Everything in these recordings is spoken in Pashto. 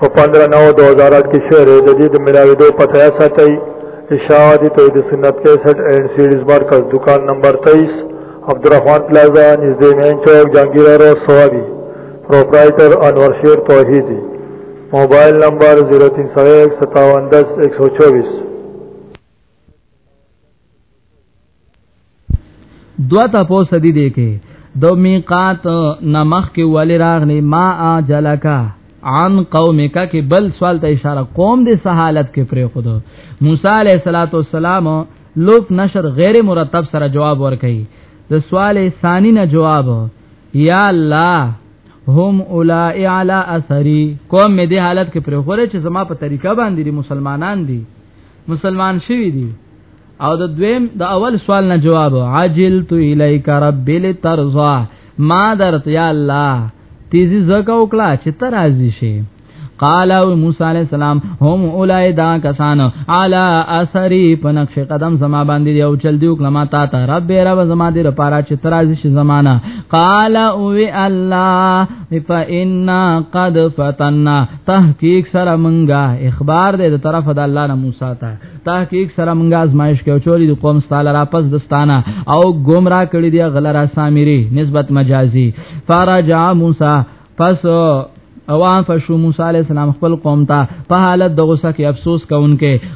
په 15 نو 2008 کې شعر د دې د ملاویدو پته یا ساتي اشاعت توحید سنت 61 اینڈ سیریز مرکز دکان نمبر 23 عبدالرحمن پلازا نږدې مین چوک جهانگیر روډ سوابي پرپرایټر انور شیر توحیدی موبایل نمبر 03015710124 دوا تاسو سدي دي کې د میقات نمخ کې ولې راغلي ما اجلکا عن قومک کې بل سوال ته اشاره قوم دې سہالت کې پرې خود موسی علیہ الصلوۃ والسلام لوک نشر غیر مرتب سره جواب ورکړي د سوال ثانی نه جواب یا الله هم اولای علی اثری قوم دې حالت کې پرې خور چې زما په طریقه باندې مسلمانان دي مسلمان شوی دی او د دویم د اول سوال نه جواب عاجل تو الیک رب لترضا ما درت یا الله تیزی زکه وکړه چې تر راضی شي قال او موسی علی السلام هم اولای دا کسان علی اثری په نقش قدم زما باندې یو چل دیو کلمه تا ته رب رب زما دې لپاره چې ترازی شي زمانہ قال او الله فإنا قد فتنا تحقیق سره منګه اخبار دې د طرف د الله نه موسی ته تحقیق سره منګه آزمائش کې چوری د قوم ستاله را پس دستانه او گمراه کړی دی غلرا سامری نسبت مجازي فرجع موسی پس او فشو موسی علی السلام خپل قوم ته په حالت د غوسه کې افسوس کوونکې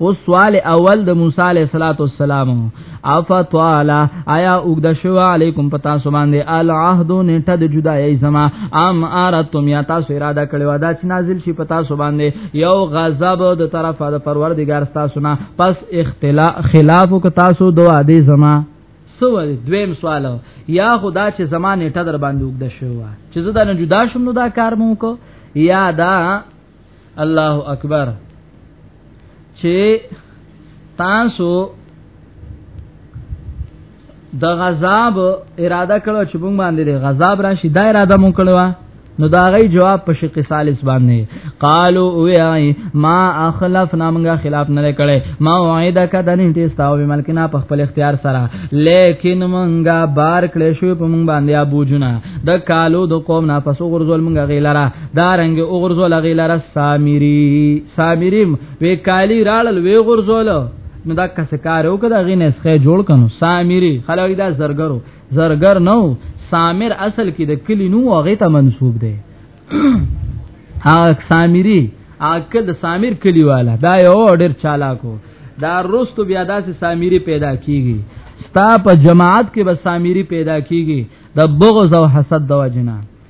او سوال اول د موسی علیہ الصلوۃ والسلام افتوالا آیا اوګد شو علیکم پتا سو باندې العهد نټه د جدای زما ام ارتم یا تاسو اراده کړو دا چې نازل شي پتا سو باندې یو غضب د طرفه د پروردگار تاسو نه پس اختلاف خلاف ک تاسو دوه دې زما سو دویم سوال یا خدا چې زمانه ټدر باندې وګد شو چې زه دا نه جدا شوم نو دا کار مو کو یا دا الله اکبر چې تاسو د غذاب اراده کړو چې موږ باندې د غذاب راشي دا اراده مونږ کړو نو دا غي جواب په شق ثالث باندې قالو وای ما اخلف نامغه خلاف نه کړي ما وعده ک د نن تیستا او ملکنا په خپل اختیار سره لیکن مونږه بار کړې شو په مونږ باندې ابو جنا د کالو د قوم نه پسو غرزول مونږه غیلره دارنګ اوغرزو لغی لره سامری سامریم وی کالی راړل وی غرزول نو دا کس کار او کدا غی نسخه جوړ کنو سامری خلک دا زرګرو زرګر نو سامر اصل کې د کلی نو هغه ته منسوب دی ها سامری اکه د سامر کلی والا دا یو ډیر چالاکو دا رستو بیا داسې سامری پیدا کیږي ستا په جماعت کې به سامری پیدا کیږي د بغض او حسد د وجنه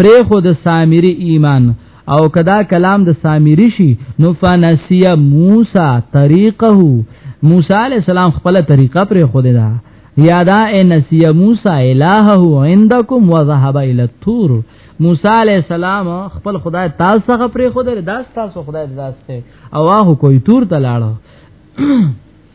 پرې خو د سامری ایمان او کدا کلام د سامری شي نو فنسی موسی طریقه موسی علی السلام خپل طریقه پر خود ده یادا انسی موسی الہه عندکم وذهب الى الطور موسی علی السلام خپل خدای تاسو څخه پر خود ده تاسو خدای داسته او هغه کوی تور ته لاړو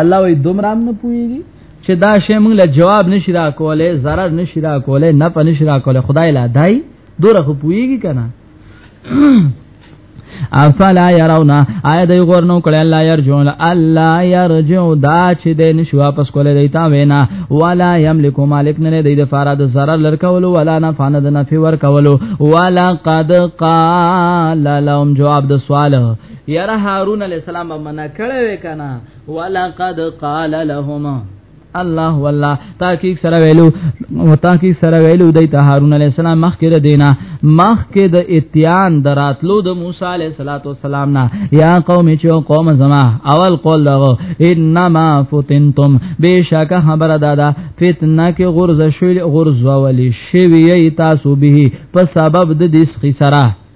الله وی دومره هم نه پويږي چې دا شی موږ له جواب نشي را کولای zarar نشي را کولای نه په نشي را کولای خدای لا دای دوره خو پويږي کنه افلا يرونا آیا دی غورنو کړه الله يرجو الله يرجو دا چې د نشو واپس کولې دی تا وینا ولا يملك مالک نه دی د فراد zarar لر کولو ولا نفع نه د نفع ور کولو ولا قد قال لهم جواب د سوال یاره هارون علی السلام منع کړه وکنه ولقد قال لهما الله والله تحقیق سره ویلو تحقیق سره ویلو د هارون علی السلام مخکې د دینه مخکې د اتیان دراتلو د موسی علی السلام نه یا قوم چې قوم زما اول قول دغه انما فتنتم بشک خبر دادا فتنه کې غرزه شوی غرزه ولی شوی تاسو به په سبب د دې سره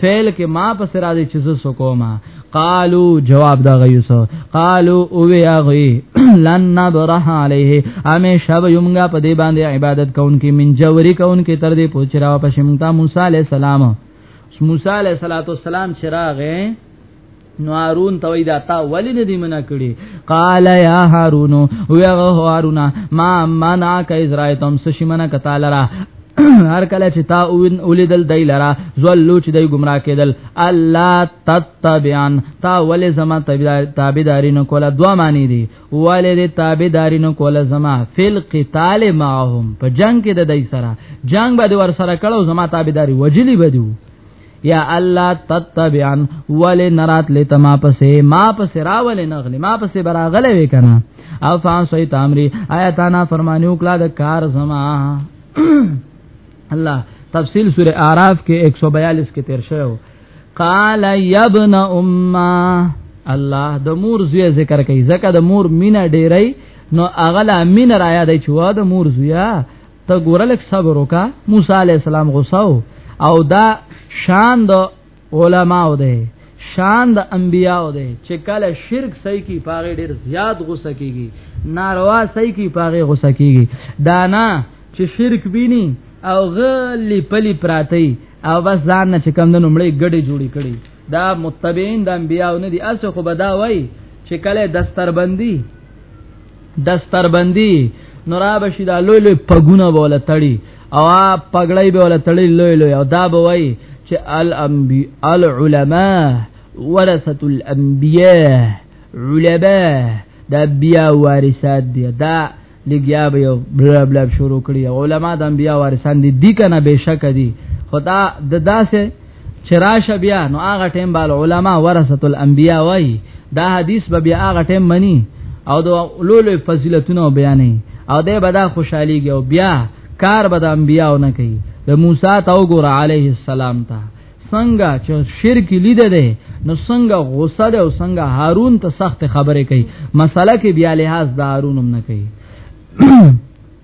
فعل کې ما پس را دي چې زه سکوما قالو جواب دا غيوسو قالو او وی اغي لن نبرح عليه امه شب يمغا په دې باندې عبادت کون کې من جوري کون کې تر دې پوچرا په شمتا موسی عليه السلام موسی عليه السلام چراغه نو هارون ته وای دا تا ولی نه دی منع کړي قال یا هارون او یا هارون ما منع ک اسرائیل تم سشمنه کتاله را هر کله چې تا اولیدل دای لرا زولو چې دای گمراه کېدل الله تتبعن تا ولې زما تابعداري نه کوله دوا معنی دي ولې دې تابعداري نه کوله زما فل قتال معهم په جنگ کې د دای سره جنگ به ور سره کړو زما تابعداري وجلی بدو یا الله تتبعن ول نرات لتما پسې ما پسې راول نغلی ما پسې براغله وکنه او فان سویت امری آیات انا فرمانی وکړه د کار زما الله تفصیل سوره اعراف کې 142 کې تیر شوی قال یبن امه الله د مور زوی ذکر کوي زکه د مور مینا ډیری نو اغلا مین را یاد چوا د مور زویا ته ګورلک صبر وکا موسی علی السلام غوسه او دا شان د علماو ده شان د انبیاو ده چې کله شرک صحیح کی پاغه ډیر زیات غوسه کیږي ناروا صحیح کی پاغه غوسه کیږي دا نه چې شرک بینی او غلی پلی پراتی او بس ځان نه چې کم د نمړې ګډې جوړې کړي دا متبعین د انبیاو نه دي اسه خو بدا وای چې کله دستربندی دستربندي نورا بشي دا لوی لوی پګونه بوله تړي او پګړی بوله تړي لوی لوی او دا بوي چې الانبي العلماء ورثه الانبياء علماء د انبياء وارثات دي دا لګیا به یو بلا بلا شروع کړی علما د انبیا وارثان دي دي کنه بشک دي خدا د داسه چراش بیا نو هغه ټیم بال علما ورثه الانبیاء وای دا حدیث به بیا هغه ټیم منی او د لولو فضیلتونه بیانې او د بدا خوشحاليږي او بیا کار به د انبیاء نه کوي د موسی ته وګوره عليه السلام ته څنګه چې شرک لید دی نو څنګه غوسه ده او څنګه هارون ته سخت خبره کوي مسله کې بیا لحاظ د هارون هم نه کوي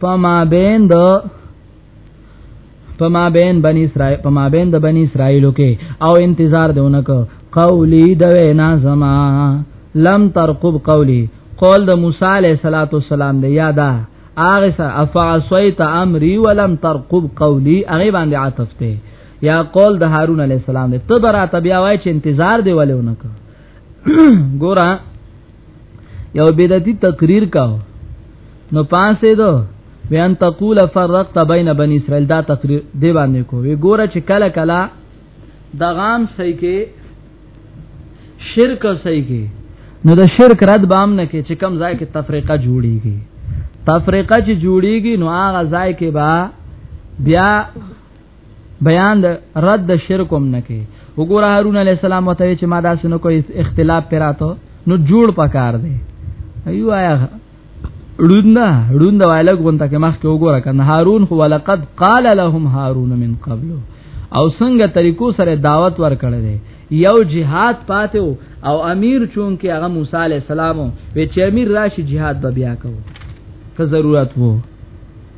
پما بین د پما بین بنی اسرائیل پما بین د بنی اسرائیلو کې او انتظار دیونک قولی د وینا زما لم ترقب قولی قول د موسی علیہ الصلوۃ والسلام دی یادا اغه سره افعصیت امری ولم ترقب قولی هغه باندې عاطف ته یا قول د هارون علی السلام دی ته برا تبیا وای چې انتظار دی ولې ونکړه ګورا یو بدعتي تقریر کاو نو پاسې دو بیان تقول فرقت بین بنی اسرائیل دا تقریر دی باندې کو وی ګوره چې کله کله د غام صحیح کې شرک صحیح کې نو د شرک رد بام نه کې چې کم ځای کې تفریقه جوړیږي تفریقه چې جوړیږي نو هغه ځای کې با بیا بیان د رد د شرک هم نه کوي وګوره هارون علی السلام وته چې ما داسې نو کوئی اختلاف پراته نو جوړ پکار دی ایو آیا ړوند ړوند وایله غونته کې مخ کې وګوره کنه هارون هو لقد قال لهم هارون من قبل او څنګه طریقو سره دعوت ورکړل دی یو جهاد پاتو او امیر چون کې هغه موسی علی السلام وی چې امیر راشي جهاد به بیا کوو ته ضرورت وو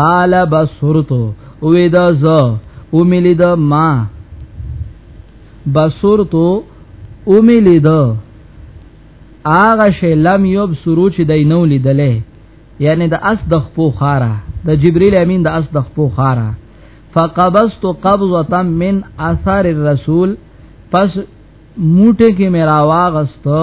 قال بصرت او دا ز او ملي دا ما بصرت او ملي دا اغه شی لم یوب سرو چې دای نو لیدلې یعنی د اس د خپو خارا د جبرئیل امین د اس د خپو خارا فقبضت قبضه من اثر الرسول پس موټه کې میرا واغستو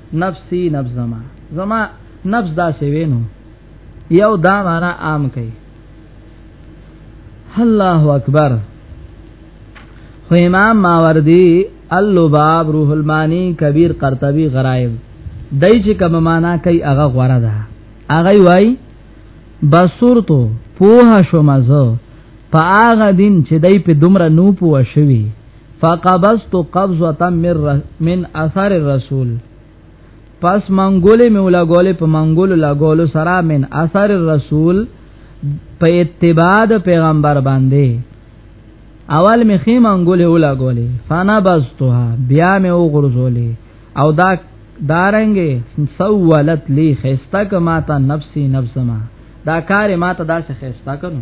نفسي نفس زما زما نفس دا سی وینو یو دا معنا عام کوي الله اکبر خو امام ماوردی اللباب روح المانی کبیر قرطبی غرائب دای چې کوم معنا کوي هغه غوړه ده هغه وای بصورتو پوها شو مزه په هغه دین چې دای په دومره نو پوه شوی فقبضت قبضه من من اثر الرسول پس منګولې مې ولا ګولې په منګولو لا ګولو سره من اثر الرسول په اتباع د پیغمبر باندې اول مې خې منګولې ولا ګولې فانا بزتها بیا مې وګرځولې او دا دارنګې سوالت لی خستا کما تا نفسي نفسما دا کار ما ته داسې خستا کړو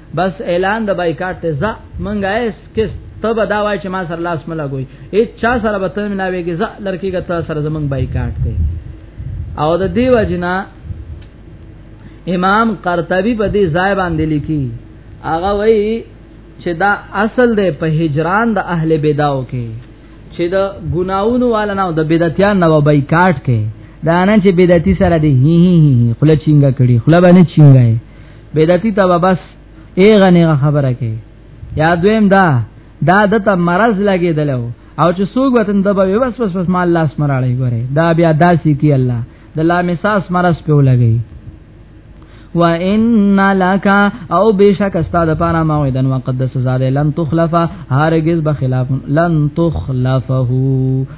بس اعلان د بایکاټ ته ځه منګه اس کس ته به دا وای چې ما سره لاس ملا ګوي هیڅ چا سره به ته نه ویږي ځه لړکی ګټه سره زمنګ بایکاټ ته او د دې وجنا امام قرطبي په دې ځای باندې لیکي هغه وایي چې دا اصل دی په هجران د اهل بداو کې چې د ګناونو والا نه د بدعتيان نه بایکاټ کې دا نه چې بدعتي سره دی هی هی هی خله چینګه کړي خله باندې چینګه بدعتي ته بس ایغه نه خبره کوي یا دویم دا دا د ته مرز لګیدلو او چې سوق وطن د به بس بس بس مال لاس مراړی ګوره دا بیا داسي کی الله د لا مساس مرز په لګي و ان لک او بشک استاد پارا موعدن وقدس زاده لن تخلفا هرگز بخلاف لن تخلفه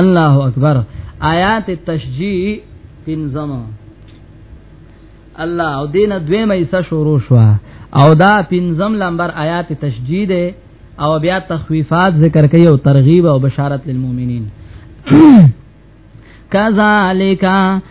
الله اکبر آیات تشجیع پنځم الله او دینه دویمه ایسه شروع شو او دا پنځم لمبر آیات تشجیع ده او بیا تخویفات ذکر کوي او ترغیب او بشارت للمؤمنین کذالک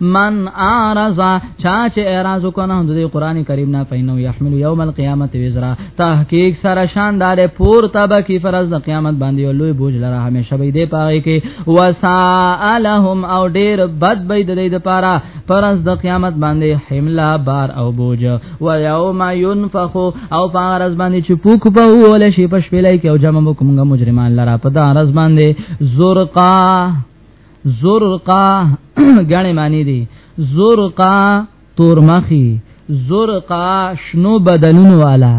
من اعرض چا چې اعراض وکنه د قران کریم نه پینو یحمل یوم القیامت وزرا تحقیق سره شاندار پور تب کی فرض د قیامت باندې لوی بوج لره همیشه به دې پاره کې وسالهم او ډیر بد به دې د پاره فرض د قیامت باندې حملا بار او بوج و یوم ينفخ او فرض باندې چې پوک په ول شي پښپلای کې او جمع کومګه مجرمان لره په دا فرض باندې زرقا زرقا غنې معنی دي زرقا تورمخي زرقا شنو بدنونو والا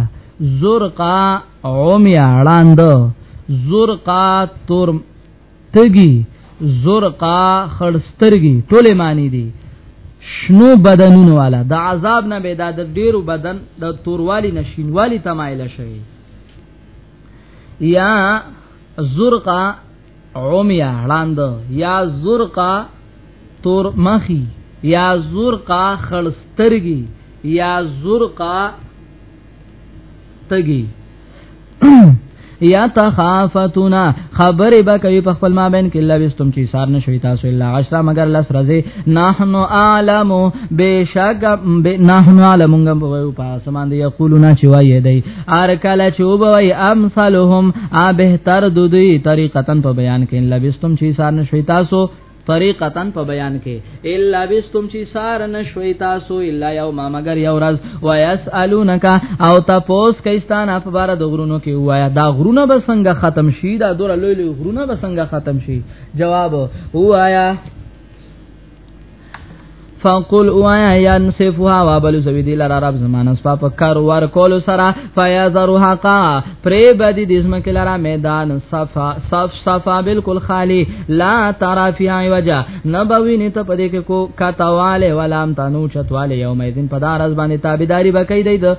زرقا عمي اړاند زرقا تور تګي زرقا خړسترګي ټوله معنی دي شنو بدنونو والا د عذاب نه به د ډیرو بدن د توروالي نشینوالي تمایل شوی یا زرقا عمیا ړاند یا زرقا تور مخی یا زرقا خړسترګي یا زرقا تګي یا تخافتونا خبر به کوي په خپل مابین کې الله وستم چې سار نشوي تاسو الا عشرا مگر لس رزه نحن عالم بشک نحن عالم موږ په پاسمان دی یقولون چې وایي دی ار کله چوبوي امثالهم ا بهتر دودي طریقتن په بیان کې لبستم چې سار نشوي تاسو طریقتا په بیان کې الا بستم چی سار نشوي تاسو الا یوم مگر یو ورځ ويسالونک او تاسو کیستان په بار د غرونو کې وایا دا غرونه به څنګه ختم شي دا دور لوی لوی غرونه به څنګه ختم شي جواب وایا فقل وایا ينصفها وابل زوی دی لرا رب زمانه سپا په کار ور کول سرا فیذرها قا پری بدی د اسم کې لرا میدان صفا صف صفا بالکل خالی لا ترى فی وجه نبوی نه ته پدې کې کو کتواله ولام تنو چتواله یوم اذن پدارز باندې تابعداری بکې دی د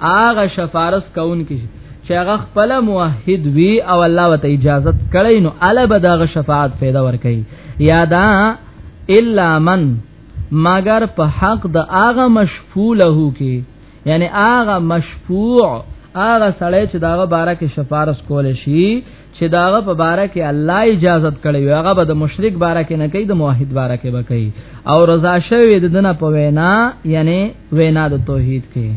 هغه شفارس کون کی چې هغه خپل موحد وی او الله وت اجازه کړی نو الا بدغه شفاعت پیدا ور کوي یادا الا من مگر په حق د هغه مشفوله کی یعنی هغه مشفوع هغه سړی چې داغه بارکه شفارس کول شي چې داغه په باره کې الله اجازه کړی وي هغه به د مشرک باره کې نه کوي د موحد باره کې به کوي او رضا شوی د دنه په وینا یعنی وینا د توحید کې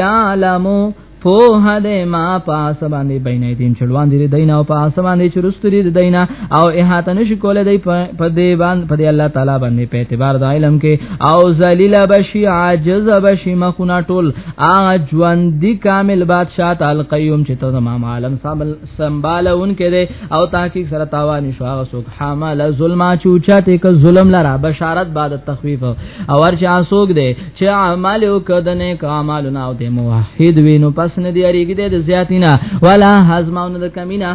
یا علمو فوه دې ما پاس باندې بینې دین چلوان دې دینه او پاس باندې چرستری دې دینه او احاطه نشي کولای دې په دې باندې په دې الله تعالی باندې په اعتبار د علم کې او ذلیل بشی عاجز بشی مخونه ټول هغه ژوند دی کامل بادشاہ تعال قیوم چې ته تمام عالم سنبالون کړي او تحقیق سره تاوان شو هغه سوک حامل ظلم چوچا ته ک ظلم لرا بشارت بعد تخفیف او ور چې اسوک دی چې اعمال وکدنه ک اعمالنا او د موحد وینو پس نه دی اړیږي د زیاتینا ولا حزمون د کمینا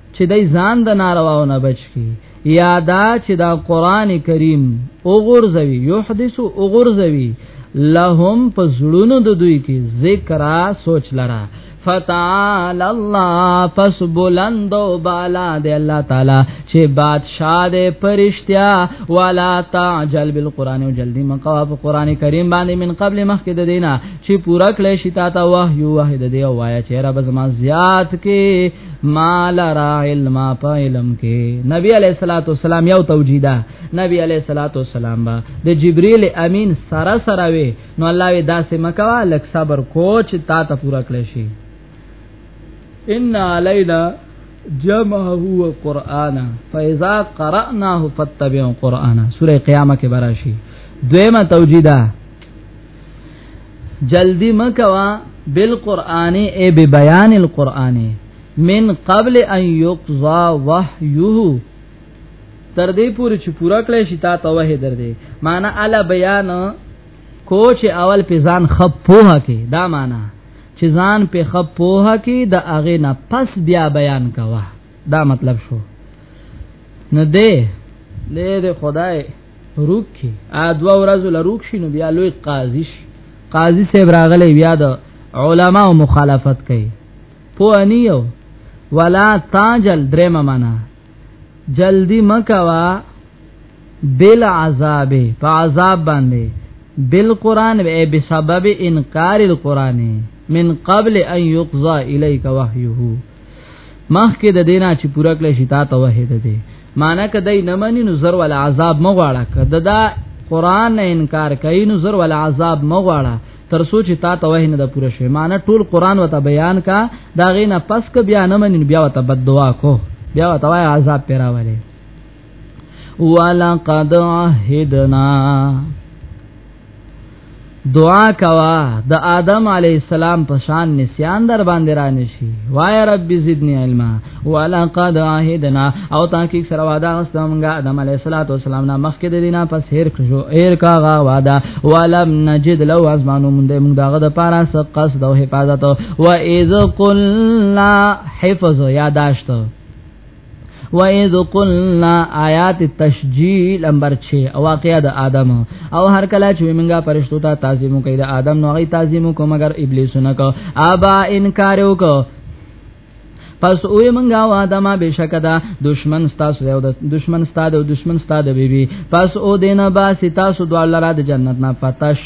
چې دای ځان د نارواو نه بچ کی یادا چې دا قران کریم او غرزوی یحدث او غرزوی لهم پزړونو د دوی کې ذکر سوچ لرا فتعال الله پس بلند او بالا دی الله تعالی چې بادشاہ دې پرشتیا ولا تعجل بالقران او جلدی مقوا په قران کریم باندې من قبل مخکې د دینه چې پورا کله شتا تا وحی وحی د دی وایا چې رب زما زیات کې مال را علم په علم کې نبی علیہ الصلوۃ والسلام یو توجیدا نبی علیہ الصلوۃ والسلام با د جبرئیل امین سره سره وی نو الله وی داسې مکوا لک صبر کوچ تا ته پورا کړی شي ان علینا جمعه هو قرانا فاذا قراناه فاتبع قرانا سوره قیامه کې براشي دویمه توجیدا جلدی مکوا بالقران ای به بیان القران من قبل ان یقضا وحیه تر دې پورې چې پورا کړی شي تا ته وه در دې معنا الا بیان کوچ اول په ځان خپ پوها کې دا معنا چې ځان په خپ پوها کې د اغه نه پس بیا بیان کوا دا مطلب شو نه دې دې خدای روک کی ا دوا ورځو لروک شي نو بیا لوی قاضي شي قاضي صاحب راغلی بیا د علما او مخالفت کوي پو انیو ولا تاجل درم معنا جلدی مکوا بل عذاب په عذاب باندې بل قران به بسبب انکار القران من قبل ان يقضى اليك وحيه مخکې د دینا چې پوره کړی شي تا توحید دی معنی کدی نه مانی نو زر ول عذاب مغواړه کده دا قران نه انکار کوي نو زر ول عذاب مغواړه تر سوچ تا توحید نه پوره شي معنی ټول قران وته بیان کا دا غینه پس ک بیا نه مانی بیا وته بد دعا کو بیا وته عذاب پیراواله ولقد عهدنا دعا کوا د آدم علی السلام په شان نسیان در باندې را نشي وای رب زدنی علما ولقد عهدنا او تحقیق سره وعده واستمګه آدم علی السلام نه مخکې د دینه پس هیر کړو ایر کا غا وعده ولم نجد لو ازمانو مونږ مونږ دغه د پاره څه قصد او حفاظت و اذ قلنا حفظ یاداشت و اذ قلنا آیات تشجیل نمبر 6 او واقعا د آدم او هر کله چې موږ پرشتو ته تعظیم کوي د آدم نو غي تعظیم کو مگر ابلیسونه کو ابا انکار وکړو پس اوې منګه وا دما بشک دا دشمن ستاسو یو د دشمن ستاسو دشمن ستاسو بیبي پس او دینه با ستاسو دوه لاره د جنت نه پتش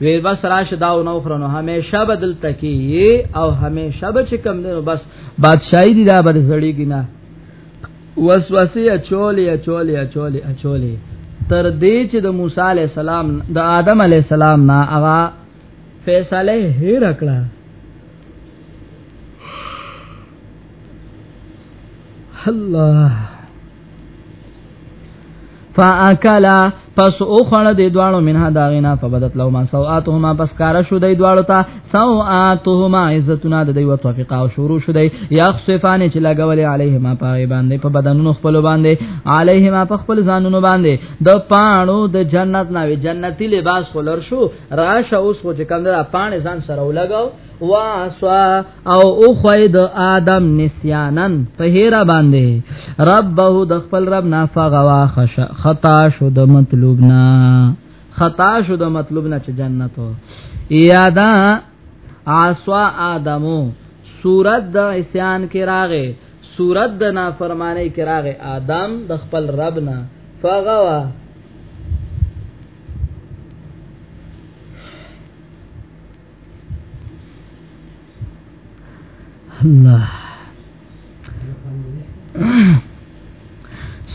وی بس راش دا او نو خرنو همیشه بدل تکي او همیشه بچ کم دی بس بادشاہي دی دا بد زړی کینا وسوسه اچولې اچولې اچولې اچولې تر دې چې د موسی عليه السلام د آدم عليه السلام نه هغه فیصله هیر کړه الله فاکلا پس او خړ د دوالو منها داغینا فبدت لو ما سواتهما پس کار شو د دوالو ته سواتهما عزتنا د دیو توفیقا او شروع شو دی یخصفان چې لګول علیهما پای باندې په بدنونو خپل باندې علیهما په خپل ځانونو باندې د پانو د جنت ناوی جنتی لباس خلر شو راشه اوس خو چې کوم د پانې ځان سره ولګاو واسوا او او خوای د ادم نسیانن په هیرا باندې ربه د خپل رب نه فغوا خش خطا شو د مطلوب نه خطا شو د مطلوب نه چې جنت یادا عصا ادمو صورت د اسیان کې راغې صورت د نافرمانی کې راغې ادم د خپل رب نه فغوا الله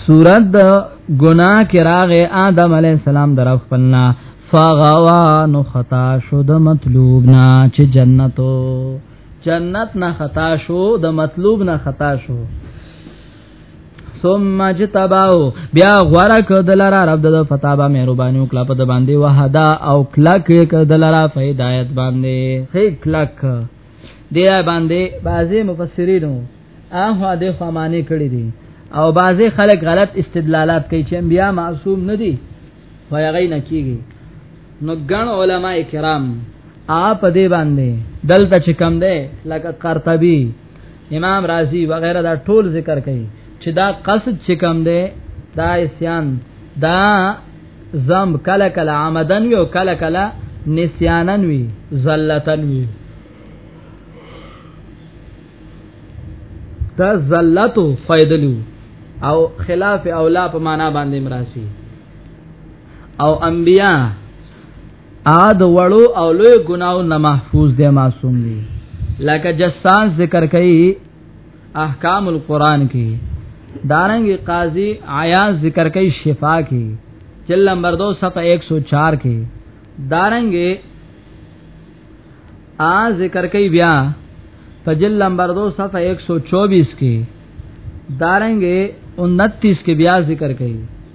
سورت د ګناه کې راغې آدم علی السلام در خپلنا فغوا نو خطا شو د مطلوب نه چې جنتو جنت نه خطا شو د مطلوب نه خطا شو ثم جتباو بیا غره کدلرا رب د فتابا مهرباني او کلا په د باندې وحدا او کلا کې کدلرا فیدایت باندې هی کلا ک دی باندې بعضی مفسرینو اهو د خمانه کړی دي او بعضی خلک غلط استدلالات کوي چې انبیا معصوم نه دي فیغی نه کیږي نو ګڼ علما کرام اپ دې باندې دلته چې کم ده لکه قرطبي امام رازی وغیرہ دا ټول ذکر کوي چې دا قصد چې کم دی دا اسیان دا زم کله کله عمدن وی او کله کله نسیانن وی زلتن وی دا زلتو فیدلو او خلاف اولا په معنا باندې مراسي او انبیا ا د وړو او لوی ګناو نه محفوظ دی معصوم دی لکه جسان ذکر کوي احکام القرآن کې دارنګ قاضي عیاض ذکر کوي شفا کې جل نمبر 2 صفحه 104 کې دارنګ ا ذکر کوي بیا په جل نمبر 2 صفحه 124 کې دارنګ 29 کې بیا ذکر کوي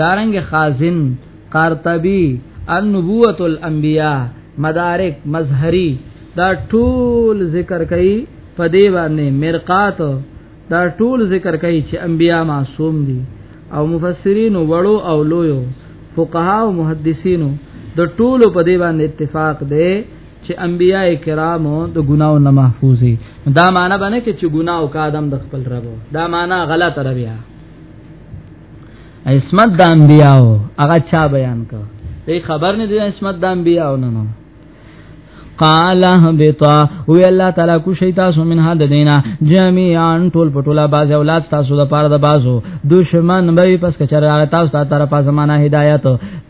دارنګ خازن قرطبی النبوت الانبیاء مدارک مظهری دا ټول ذکر کوي په دی باندې مرقات دا ټول ذکر کوي چې انبیا معصوم دي او مفسرین وړو او لویو فقها او محدثینو د ټولو په دی باندې اتفاق دی چې انبیا کرامو د ګناو نه محفوظ دي دا معنی باندې چې ګناو کا ادم د خپل رب دا معنی غلطه ده بیا اسمت د انبیاو هغه چا بیان کو دې خبر نه دي اسمت د انبیاو نه نو قال بتا وی الله تعالی کو شی تاسو من هد دینا جميعا ټول پټولا باز اولاد تاسو د پاره د بازو دشمن به پس کچر هغه تاسو ته طرفه زمانہ هدایت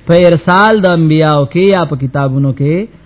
په ارسال د انبیاو کې یا په کتابونو کې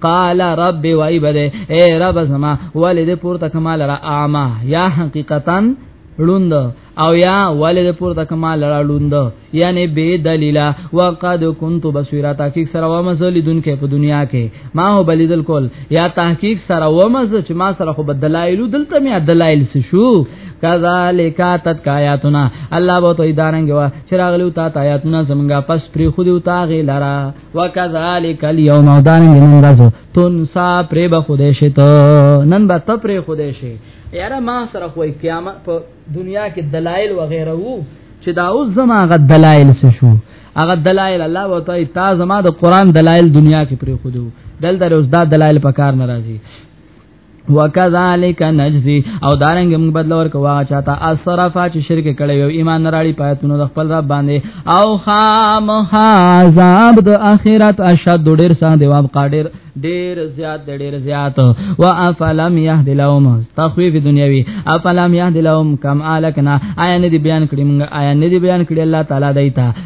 قال رب وای بده اے رب زما والد پورته کمال را اعما یا حقیقتا لوند او یا والد پورته کمال را لوند یعنی بے دلیلا وقد كنت بصیرا تحقیق سره ومزل دن کې په دنیا کې ما هو بلیدل کول یا تحقیق سره ومز چې ما سره خو بدلایل دلته میا دلایل شو کذالک تتکایاتنا الله بو تو ادارنګ وا چراغلو تا آیاتنا زمګه پس پری خو دیو تا غی لرا وکذالک اليوم دان من رز تنسا پر به خدای شي ته نن به ته پر خدای شي یاره ما سره خو قیامت په دنیا کې دلایل و غیره وو چې دا اوس زما غ دلایل څه شو هغه دلایل الله وتعالى تا زما د قران دلایل دنیا کې پر خودو دل در اوس دا دلایل په کار ناراضي وکذالک نجزی او دارنګ موږ بدل ورکو هغه چاته اسرف چې شرک کړي او ایمان نراړي پاتونو د خپل رب باندې او خام عذاب د اخرت اشد ډیر سان دی واب قادر ډیر زیات ډیر زیات و افلم یهد لهم تخویف دنیوی افلم یهد لهم کم الکنا آیا نه دی بیان کړی موږ آیا نه دی بیان کړی الله تعالی دایته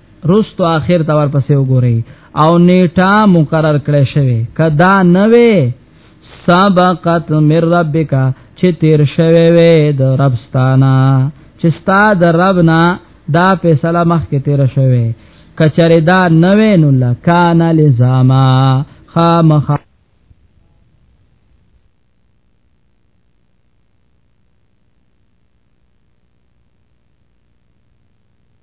رستو اخر تور پسې وګورئ او نیټه مقرر کړې شوی کدا نه وي سبقت من ربک چې تیر شوی وي د ربستانا چې ستا د ربنا دا فیصله مخ کې تیر شوی کچره دا نه وي نو لکان لزاما خامخ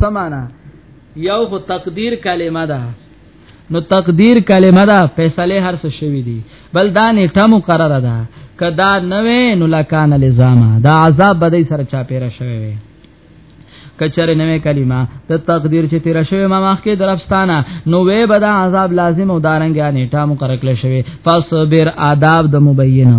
سمانا یو خو تقدیر کلمه ده نو تقدیر کلمه ده فیصله هر څه شوی دی بل دا نیټه مقرره ده کدا نوې نو لکان لزاما دا عذاب بدای سره چا پیرا شوی کچره نوې کلمه ته تقدیر چې تیر شوی ما مخکې درفستانه نو وې بدا عذاب لازم او دارنګ نیټه مقرره کړل شوی فصبر آداب د مبینه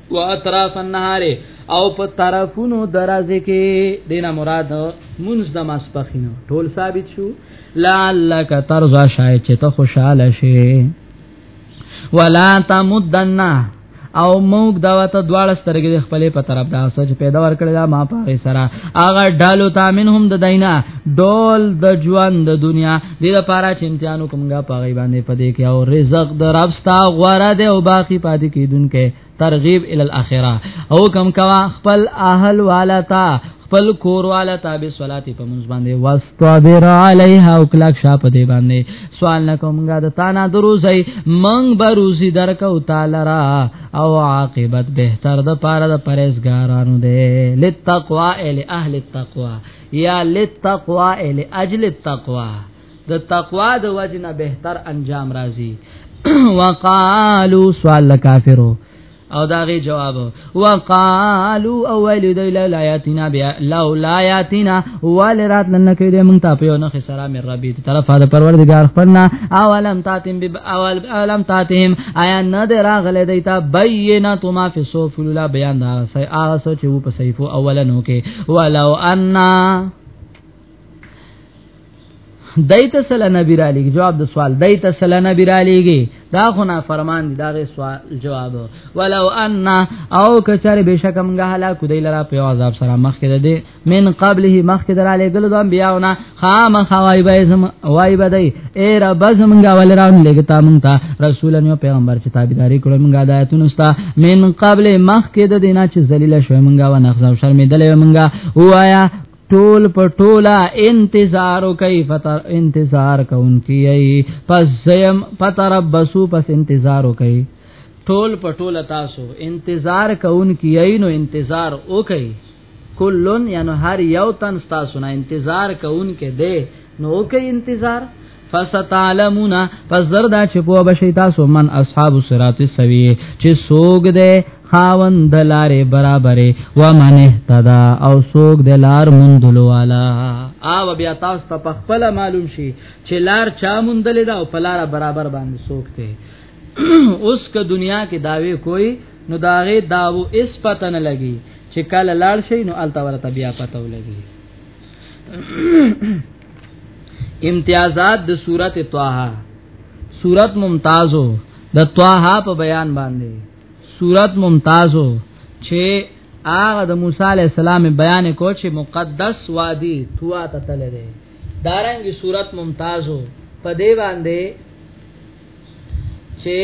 و اطراف النهار او په طرفونو درازه کې دینه مراد منز د ماسپخینو ټول ثابت شو لعلک ترضا شای چې ته خوشاله شې ولا تمدنا او موږ دا وته دواړه سترګې خپلې په طرف دا سوچ پیدا ورکړل ما په سره اغه ډالو تامن هم د دینه ډول د ژوند د دنیا دې لپاره چې امتحانو کومګه پاغي باندې پدې کې او رزق د رب ستا غواره دی او باقی پاتې کیدونکې ترغیب ال الاخره او کم کوا خپل اهل والا تا خپل کور والا تابع صلاتی په منځ باندې واستبر علیها او کلک شاپ دی باندې سوال نکومګه د تانا دروزی منګ بروزی درکو تعالی را او عاقبت بهتر د پاره د پرهیزګارانو دی لتقوا ال اهل التقوا یا لتقوا ال اجل التقوا د تقوا د وجنه بهتر انجام راځي وقالو سوال کافرو او داغه جواب وقالو اول دی لا یاتینا بیا لو لا یاتینا ول رات لن کې دې مونږ ته په یو نه خسرا مې ربي ته طرف دا پروردگار خپلنا اولم تاتم به اول اولم تاتم آیا نه دې راغله دیتا بینه تو ما فی صوف لا بیان دا سي هغه سوچ وو په صحیفو اولنو کې ولو ان دایت سره نبی را لګي جواب د سوال دایت سره نبی را لګي دا خو نه فرمان دي دا سوال جواب ولو ان او کچره بشکم غه هلاک دی لرا په عذاب سره مخکې ده من قبله مخکې دراله ګل د انبیاونه خام خوای به زم وای به دی اے رب زمونږه ول راون لګتا مونږ ته رسولن یو پیغمبر چې تابعداري کړو مونږه دایتونو ستا من قبل مخ کې د دینه چې ذلیل شوی مونږه و نخزو شرمېدل مونږه وایا ټول په ټولا انتظار کوي فتر انتظار کوونکی پس زم پتربسو پس انتظار کوي ټول په ټولا تاسو انتظار کوونکی نو انتظار وکي کلن یعنی هر یو تن تاسو نه انتظار کوونکې دی نو کې انتظار فستعلمون پس زردا چې په بشي تاسو من اصحاب الصراط السوي چې سوګ دې خاوند دلارې برابرې و من اهتدا او سوګ دلار مندلو والا او بیا تاسو ته په خپل معلوم شي چې لار چا مندلې دا او په لار برابر باندې سوګ ته اوس که دنیا کې داوی کوئی نو دا غي داو اس پته نه لګي چې کله لاړ شي نو الته ورته بیا پته ولګي امتیازات د سورته طه سورت ممتازو د طه په بیان باندې سورت ممتازو چې هغه د موسی علی السلام بیان کو چې مقدس وادي توا ته تللی دارنګي صورت ممتازو په دی باندې چې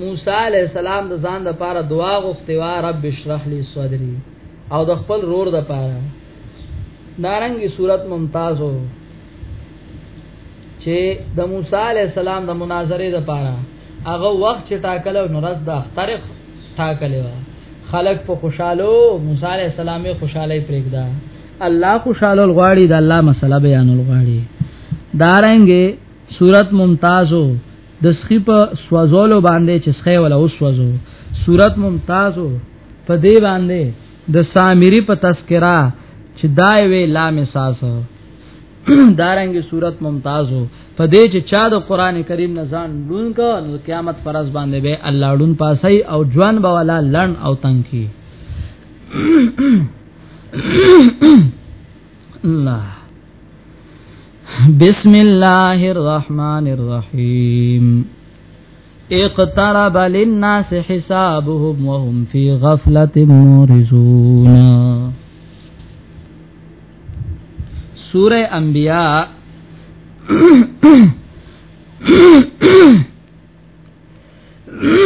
موسی علی السلام د ځان د پاره دعا غوښتي وا رب اشرح لي صدري او د خپل رور د پاره دارنګي صورت ممتازو چې د موسی علی السلام د مناظره د پاره هغه وخت چې ټاکل نو رس د اخترق ټاکل و خلق په خوشاله موسی علی السلام خوشاله پرېږده الله خوشاله غواړي د الله مسله بیانول غواړي دارنګه صورت ممتازو د سخی په سوزولو باندې چې سخی ولا وسوزو صورت ممتازو په دې باندې د سامری په تذکرہ چې دای وی لا مساس دارنګ صورت ممتازو په دې چې چا د قران کریم نه ځان لون کو نو قیامت فرض باندې به الله لون پاسي او ژوند به ولا لړن او تنکی الله بسم الله الرحمن الرحيم اقترب للناس حسابهم وهم في غفلة مورزون سوره انبیاء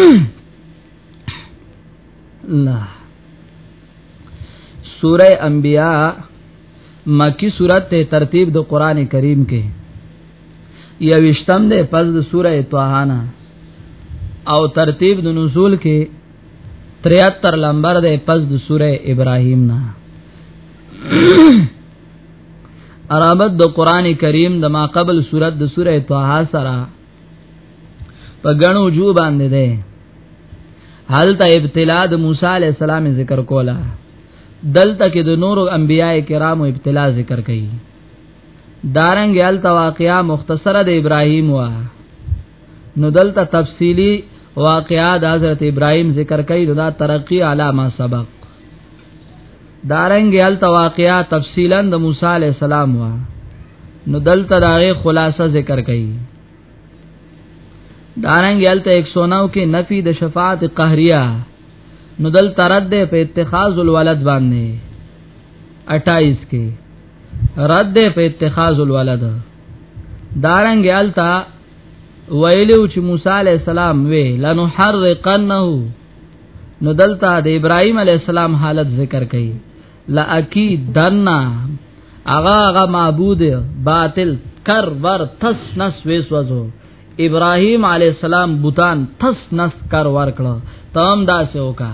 لا الله سوره انبیاء مکی سورت ته ترتیب د قران کریم کې یوشتم ده پس د سوره طه نه او ترتیب د نزول کې 73 لمبر ده پس د سوره ابراهیم نه عربت د قران کریم د ما قبل صورت د سوره طه سره په غنو جو باندې ده حالته ابتلا د موسی علی السلام ذکر کولا دلته کې د نورو انبیای کرامو ابتلا ذکر کړي دارنګ یال تواقعا مختصره د ابراهیم وا نو دلته تفصیلی واقعا د حضرت ابراهیم ذکر کړي دا ترقی علامه سبق دارنګ یال تواقعا تفصیلا د موسی علی السلام وا نو دلته داغه خلاصه ذکر کړي دارنګ یال ته 109 کې نفی د شفاعت قهریه نو دل ترد ده په اتخاذ الولد باندې 28 کې رد ده په اتخاذ الولد دارنګ یال ته ویلو چې موسی علی السلام وی لنحرقنه نو دلته د ابراهيم عليه السلام حالت ذکر کړي لاکی دنا اغا اغا معبود باطل کر ور تس نس وسوځو ابراهيم عليه السلام بوتان تس نس کر ور کړو تام دا سه وکا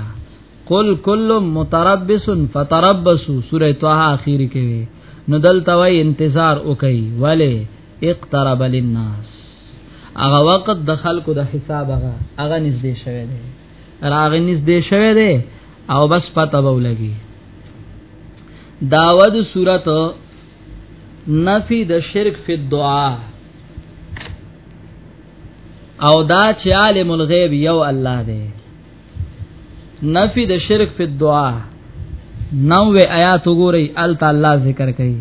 قل کل متربص فتربصوا سوره طه اخیری کې نو دلته وای انتظار وکي ولی اقترب للناس هغه وخت د خلکو د حساب هغه هغه نږدې شوه دی راغ نږدې شوه دی او بس پته به ولګي داود صورت نفی د شرک فی الدعاء او دا چې عالم الغیب یو الله دی نفی د شرک فی الدعاء نو آیات وګورئ ال تعالی ذکر کوي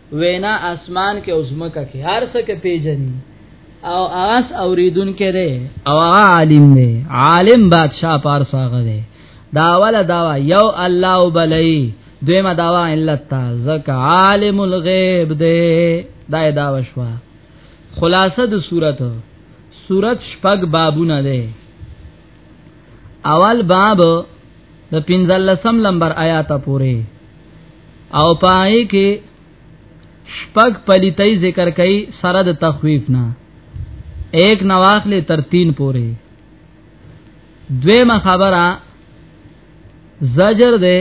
وینا اسمان کې او زمکه کې هر څه کې پیژني او اس اوریدون کې دی او هغه عالم دی عالم بادشاہ پارساغه دی دا اوله داوا یو الله وبلی دیمه داوا علت تا زک عالم الغیب دی دا داوا شو خلاصه د صورت صورت شپږ بابونه دی اول باب د 15 نمبر آیات پورې او پای کې شپږ پلیتې ذکر کړي سره د تخویف نه ایک نواخله تر 3 پورې دویمه خبره زجر ده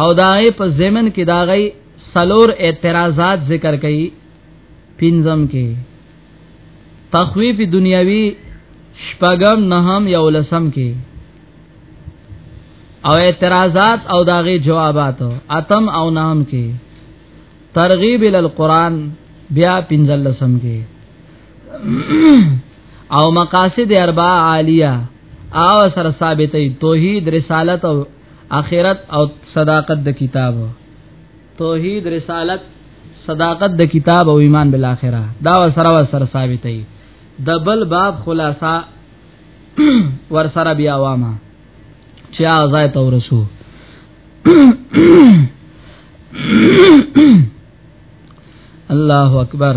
او دای په زمن کې داغي سلور اعتراضات ذکر کړي پنځم کې تخویف دنیاوی شپغم نهم یا ولسم کې او اعتراضات او داغه جوابات اتم او نام کې ترغیب ال القران بیا پنځل سم کې او مقاصد اربع عالیه او سر ثابتې توحید رسالت او اخرت او صداقت د کتاب توحید رسالت صداقت د کتاب او ایمان بالاخره دا سره ور سره ثابتې د بل باب خلاصہ ور سره بیا وامه چې ځای ته ورسو الله اکبر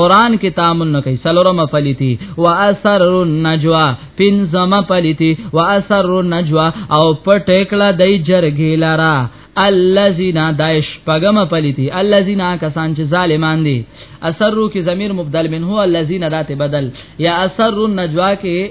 قران کې تامل نه کوي سلورم پلیتی واسر النجوا پنځم پلیتی واسر النجوا او پټکړه دای جرګی لرا الذين دایش پغم پلیتی الذين کسان چې ظالمان دي اثرو کې ضمیر مبدل منه الذين ذات بدل یا اثر النجوا کې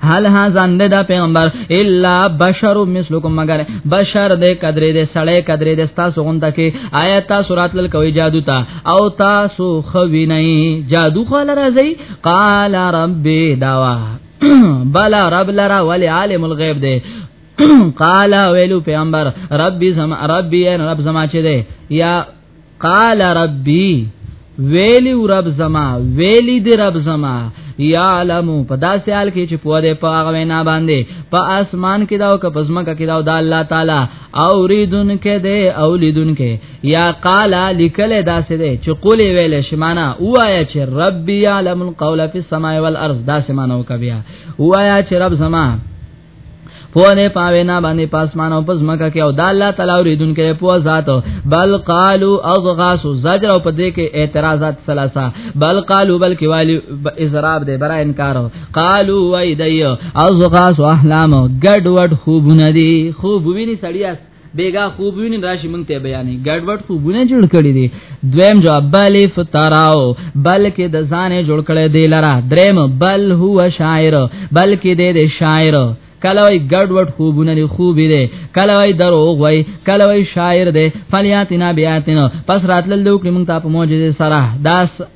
هل ها ځان دا پیغمبر الا بشر مثلکم مگر بشر دې قدرې دې سړې قدرې دې تاسو غونډه کې آیات تاسو راتل کوي جادو تا او تاسو خوي نه جادو خو لرازي قال ربي داوا بلا رب لرا ولی عالم الغیب دې قال ویلو پیغمبر ربي زم ربي ان رب زما چې دې یا قال ربي ویلی رب زما ویلی دی رب زما یعلم په داسې حال کې چې په دې په هغه وینا باندې په اسمان کې دا او که پزما کې دا د الله تعالی او ریدون کې دې او لیدون کې یا قال لیکل داسې دې چې قول ویل شمانه وایا چې ربي یعلم القول فی السماء والارض داسې مانو کبیا وایا چې رب زما پوه نه پاوې نه باندې پاسمان او پزماکه کې او د الله تعالی اوریدونکو په ذات بل قالو اضغاث زجر او په دې کې اعتراضات ثلاثه بل قالو بلکې والی اضراب دی برا انکار قالو وای دی اضغاث احلام ګډ وډ خوبونه دي خوب ویني سړیا بیګا خوبونه راشي مونږ ته بیانې ګډوډ خوبونه جوړ کړی دي دویم جواب بل فتراو بلکې د ځانې جوړ کړی دی لره دریم بل هو شاعر بلکې دی د شاعر کله وای ګډوډ خوبونه دی خوب دی کله وای دروغ وای کله وای شاعر دی فلیاتنا بیاتنا پس راتل دوک موږ ته په معجزه سره داس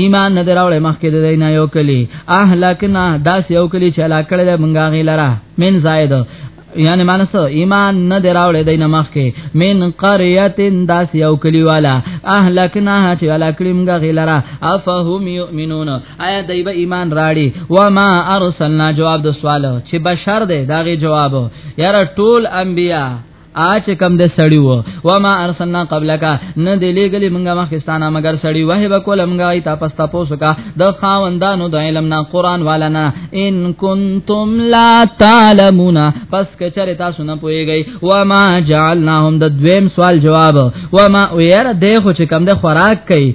ایمان نه دراوړې مخکې د دینه یو کلی اهلکنا داس یو کلی چې لا کړل مونږه غیلره من زائد یعنی مانس ایمان نه دراوړې دینه مخکې من قريه داس یو کلی والا اهلکنا چې لا کړی مونږه غیلره افهم یؤمنون آیا دایبه ایمان راړي و ما ارسلنا جواب د سوال چې بشر دی داغه جواب یاره ټول انبیا اچ کم د سړی وو و ما ارسلنا قبلک نه دی لګلی مونږه مخکستانه مگر سړی وه به کول مونږه ایت پس تاسو کا د خاوندانو د علم نه قران والا نه ان کنتم لا تعلمون پس کچره تاسو نه پويږئ و ما جعلناهم د دویم سوال جواب و ما وير دی خو چې کم د خوراک کوي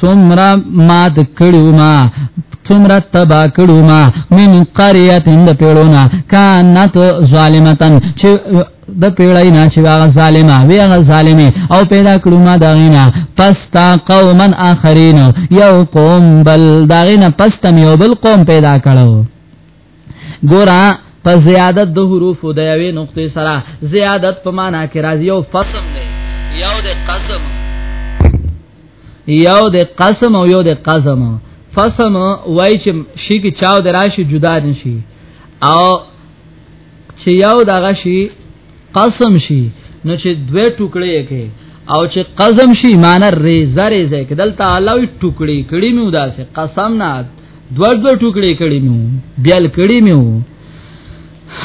سمرا مات کړو ما څومره تبا کړو ما من قريه د پیړونه کانت ظالمتن چې د پیړای نه چې هغه ظالما وی هغه ظالمي او پیدا کړو ما داغینا پستا قومن اخرین یو قوم بل داغینا پستم یو بل قوم پیدا کړو ګورا په زیادت د حروف د یوې نقطې سره زیادت په معنا کې راځي او فصم دی یو د قسم یو د قسم او یو د قسم فصم وای چې شي کې چاو دراشي جدا نشي او چې یو دغه شي قسم شي نو چې دوه ټوکړې کې او چې قسم شي معنی ریزه ریزه کې دلته علاوه ټوکړې کړي مې وداسه قسم نه دوه دوه ټوکړې کړي مې بیل کړي مې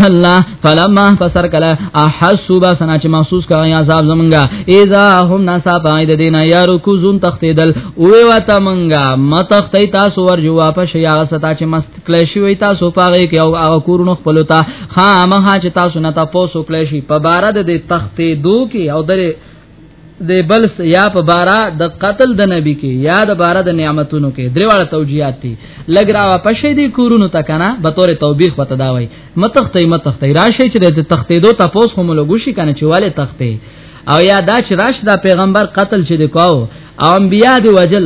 الله فلما فسر کلا احسوا بسنا چې محسوس کړي عذاب زمونږه اذا هم ناسا پاید دینا یارو کو زون تختیدل او وتا مونږه متختی تاسو ورجو واپس یا ستا چې مست کلی شي وي تاسو پاره کې او هغه کورونو خپل ته خامخا چې تاسو نه تاسو کلی شي په بار د تختې دو کې او د د بل یا په بارا د قتل د نبی کې یا د بارا د نعمتونو کې درواړه توجیهات دي لګ را پښې دي کورونو ته کنه به تور توبېخ وته دا وای متختې متختې راشي چې د تختې دو تاسو هم لګوشي کنه چې والے تختې او یا دا چې راش دا پیغمبر قتل چې د کوو او انبیا دی وجل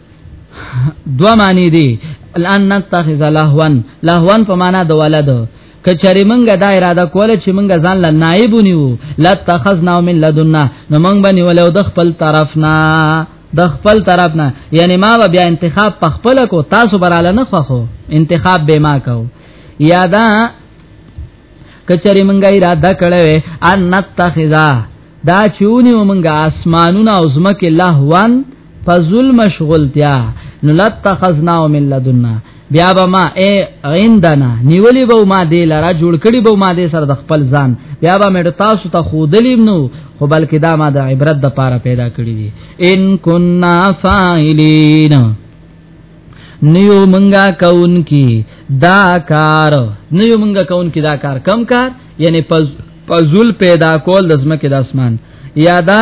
دو معنی دی الان نتخذ لهوان لهوان په معنا د ولد کچری منګه دا اراده کوله چې منګه ځان له نائب نیو لتخذنا من لدنا نو منګ بنی ولو د خپل طرفنا د خپل طرف نه یعنی ما بیا انتخاب په خپل کو تاسو براله نه خوخو انتخاب به ما کو یادا کچری منګه اراده کړې ان نتخذا دا چونی منګه اسمانونه او زمکه لهوان فزل مشغولتیا نو لتخذنا من لدنا بیا به ما اے عندنا نیولی به ما دې لرا جوړ کړي به ما دې سره د خپل ځان بیا به مې تاسو ته خودلیم نو خو بلکې دا ما د عبرت د پاره پیدا کړی دي ان کنا فاعلین نیو منګه کون کی دا کار نیو منګه کون کی دا کار کم کار یعنی پزول پیدا کول د زمکه د اسمان یادا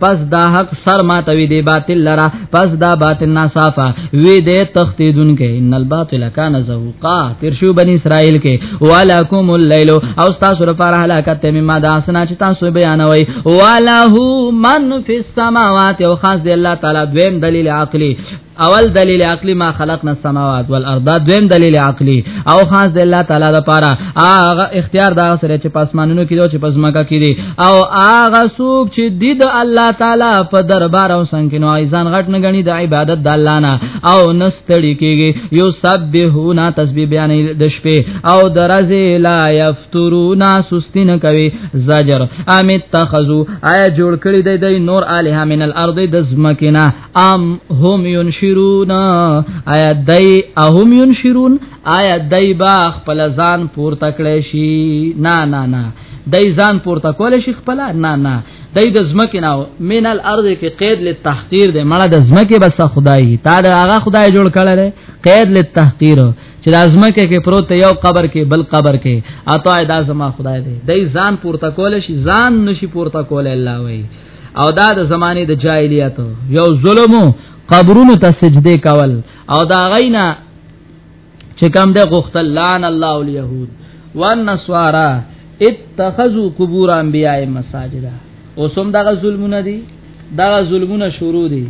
پس دا حق سر ما توی دی باطل لرا پس دا باطل ناصافا وی دی تختیدون کې ان الباطل کان زهوقا تیر شو بنی اسرائیل کې ولکم الليل او تاسو لپاره هلاکت می ما دا سنا چې تاسو بیانوي وله من فی السماوات او خاص دی الله تعالی دویم دلیل عقلی اول دلیل عقلی ما خلقنا السماوات والارض دویم دلیل عقلی او خاص د الله تعالی لپاره هغه اختیار دا سره چې پاسمانونو کې دو چې پسماکه کې دي او هغه سوق چې د الله تعالی په دربار او څنګه نو ایزان غټ نه غني د عبادت د الله نه او نستړي کېږي یو سبحونا تسبیح بیان د شپې او درزه لا یفترونا سستی نه کوي زجر امت تخذو آیا جوړ کړی دی د نور الها من الارض د زمکنا ام هم ينشرون آیا دای اهم ينشرون آیا دای با خپل ځان پور تکړه شي نه نه نه دای ځان پور تکول شي خپل نه نه دای د زمکه نه من الارض کې قید له تحقیر د مړه د زمکه بس خدای تا د هغه خدای جوړ کړل قید له تحقیر چې د زمکه کې پروت یو قبر کې بل قبر کې اته دا زما خدای دی دای ځان پور تکول شي ځان نشي پور تکول الله وای او دا د زمانه د جاهلیت یو ظلم قبرونو ته سجده کول او دا غینا چې کوم د غختل لعن الله اليهود والنصارى اتخذوا قبور انبیاء مساجد اوسم دغه ظلمونه دي دغه ظلمونه شروع دي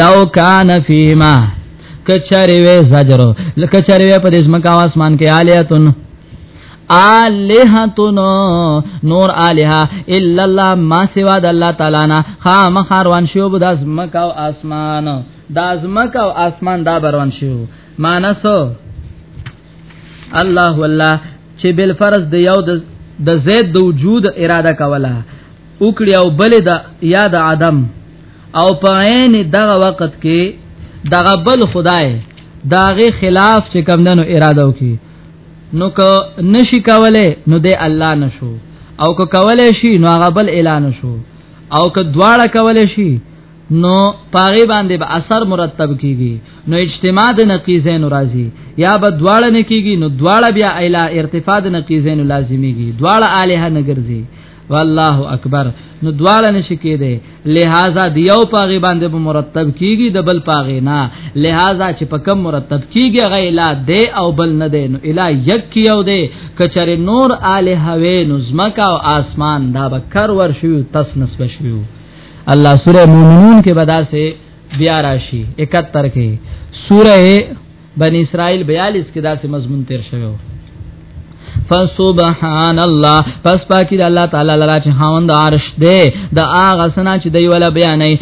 لو کان فیما کچری وی زجر لکچری وی په دې سمکا اسمان کې الیاتن الہتن نور الہ الا الله ما سوا د الله تعالی نه خامخ روان شو د ازمک او اسمان د ازمک او اسمان دا بروان شو مانسو الله والله چې بل فرض د یو د زید د وجود اراده کوله وکړي او بل د یا د عدم او په عین دغه وخت کې دغه بل خدای داغه خلاف چې کمندنو اراده وکړي نو که نشي کوله نو د الله نشو او که کوله شي نو هغه بل اعلان شو او که دواړه کوله شي نو پاغي باندې به با اثر مرتب کیږي نو اجتماع د نقیزین راځي یا به دواړه نه کیږي نو دواړه بیا اله ارتفاع د نقیزین لازمیږي دواړه الها نه ګرځي والله اکبر نو دواله نشی کېده لہذا دیو پاغي باندې به مرتب کیږي د بل پاغي نه لہذا چې په کم مرتب کیږي غیلا دی او بل نه دی نو الا یک کیو دی کچره نور الہ وی نو زمکا او اسمان دا به کر ور شو تس نس بشو الله سوره مومنون کې بداسه بیا راشي 71 کې سوره بنی اسرائیل 42 کې داسې مضمون تیر شوی و فسبحان الله پس پاکی د الله تعالی لرا چې هاوند عرش دی د اغه سنا چې دی ولا بیانې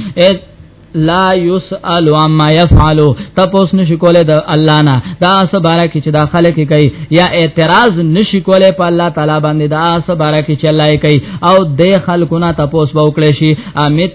لا يسأل عما يفعل تپوس نشی کوله د الله نه دا سباره کې چې دا خلک کوي یا اعتراض نشی کوله په الله تعالی باندې دا سباره کې چې الله کوي او د خلکو نه تپوس به وکړي شي امیت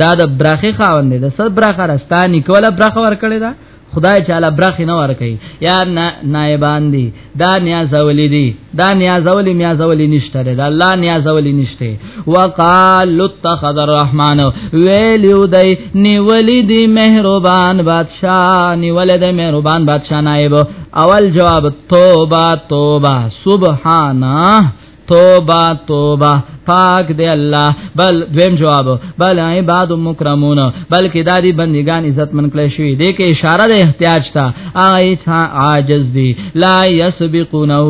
دا د برخه خاوند دی د صد برخه راستانی کوله برخه ور کړی دا خدای چاله برخه نه ور کوي یا نایبان دی دا نیاز اولی دی دا نیاز اولی میاز اولی نشته دا الله نیاز اولی نشته وقال اتخذ الرحمن ویلو دی نیولی دی مهربان بادشاہ نیولی دی مهربان بادشاہ نایب اول جواب توبه توبه سبحانه توبه توبه پاک دی الله بل دویم جواب بل عباد مکرمون بلکې دا دی بندگان عزت من کړی شوی دی کې اشاره د احتیاج ته آیت عاجز دی لا یسبقونه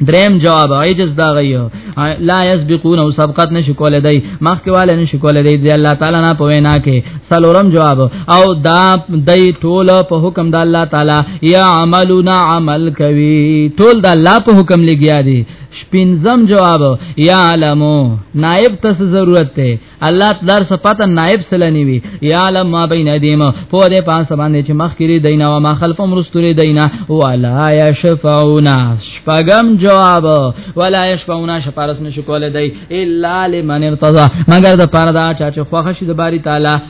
دریم جواب عجز دا غيو لا يسبقون او سبقت نشي کولای دی مخکې والے نشي کولای دی دی الله تعالی نه پوي نه کې سلورم جواب او دا دای ټول په حکم د الله تعالی یا عملنا عمل کوي ټول د الله په حکم لګیا دي شپینزم جواب یا علمو نائب تس ضرورت ته الله تدار صفاته نائب سلنی وی یا علم ما بین ادیم په دې پاس باندې چې مخ کړي دینه او ما خلف مرستوري دینه ولا یشفعونا شپغم جواب ولا یشفعونا شفارس نشکول دی الا لمن ارتضى مگر د پاره دا چې خوښ شي د باری تعالی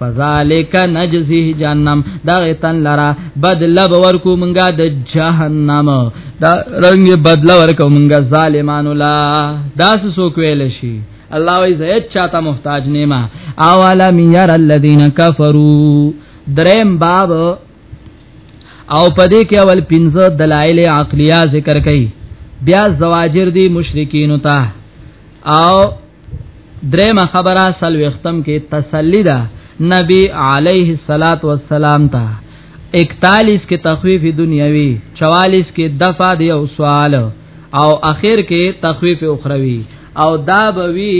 فذالک نجزیه جهنم دا تن لرا بدل ورکو مونږه د جهنم دا رنگ بدل ورکو مونږه ظالمانو لا داس سو کویل شي الله وی زید چاته محتاج نیما اولم ير الذين كفروا دریم باب او پدې کې اول پنځه دلایل عقلیه ذکر کړي بیا زواجر دي مشرکین ته او درېمه خبره سلوختم کې تسلی ده نبی علیه الصلاۃ والسلام ته 41 کې تخویف دنیوي 44 کې دفع دی او سوال او اخر کې تخویف اخروی او دا بوي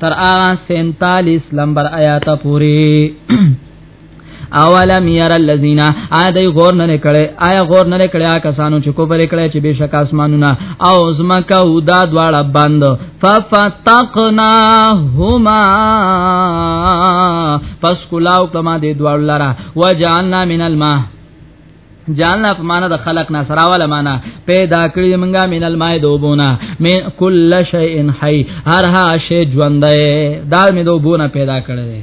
تر هغه 47 لمبر آیات پوری اولم ير الذين ايدای غور نه کړي آیا غور نه کړي آ کسانو چې کوبر کړي چې بشک اسمانونه او زمکه او دا دواړه بند ففتقناهما پس کلاو کما دې دواړه لرا وجعلنا من الماء جاننا په معنا د خلق نه سره ولا معنا پیدا کړی منګه مین الماء دوبونا من کل شیء حی هر ها شی ژوندې دا مې دوبونا پیدا کړی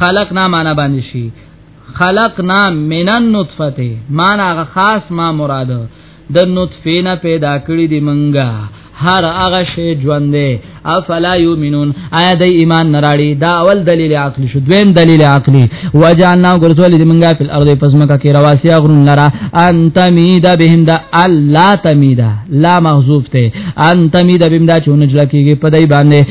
خلقنا معنا باندې شي خلقنا من النطفه معنا غ خاص ما مراد د نطفه نه پیدا کړی دی منګه هر هغه شی ژوند دی افلا یؤمنون آیا د ایمان نراړي دا اول دلیل عقلی شو دویم دلیل عقلی وجعلنا غرزول دی منګه په ارض پسمکه کې رواسي غرون لرا انت میدا بهم دا الله تمیدا لا محذوف ته انت میدا بهم دا چون جلکیږي په دای باندې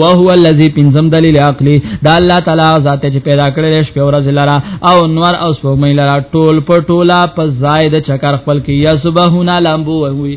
وهو الذي پنځم دلیل عقلی دا الله تعالی ذات چې پیدا کړل شپه او ورځ لرا او نور او سپوږمۍ لرا ټول په ټولا په زائد چکر خپل کې یا صبحونه لامبو وي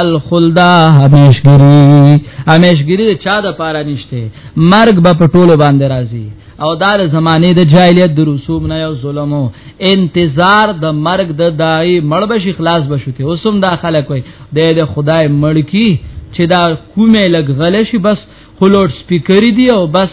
الخلدا همیشګری همیشګری چا د پاره نشته مرګ به په ټولو باندې راځي او دا د زمانه د جاهلیت د رسوم نه یو ظلمو انتظار د مرګ د دای مړ به شي خلاص به شوته اوسم دا خلک وي د خدای مړ کی چې دا کومه لګ غل شي بس خلوټ سپیکر دی او بس